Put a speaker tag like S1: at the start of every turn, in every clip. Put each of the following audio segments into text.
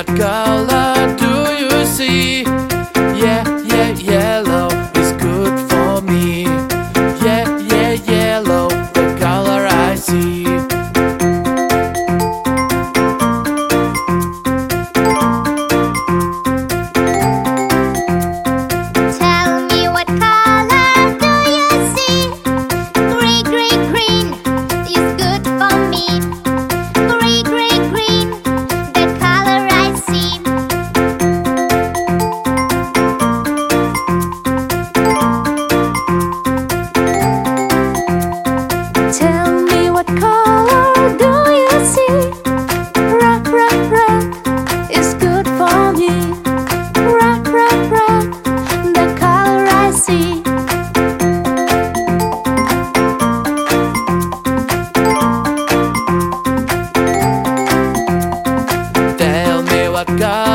S1: what girl what God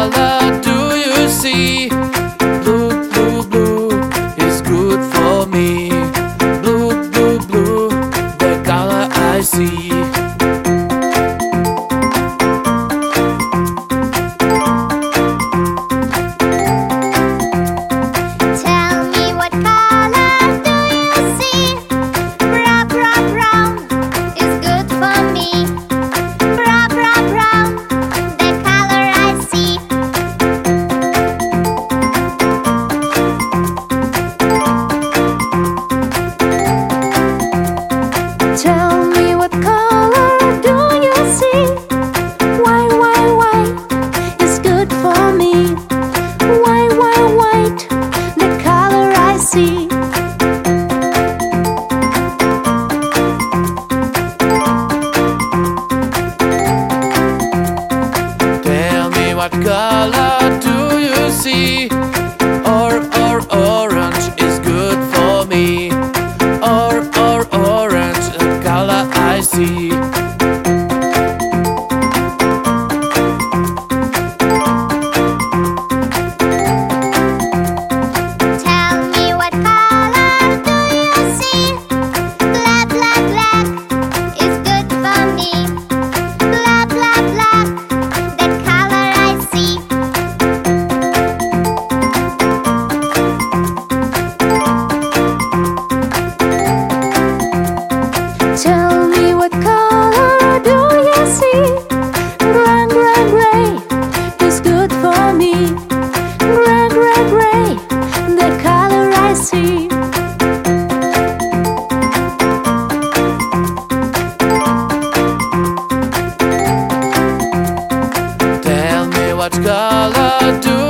S1: I see.
S2: for me.
S1: Gray, gray, gray, the color I see.
S2: Tell me what color do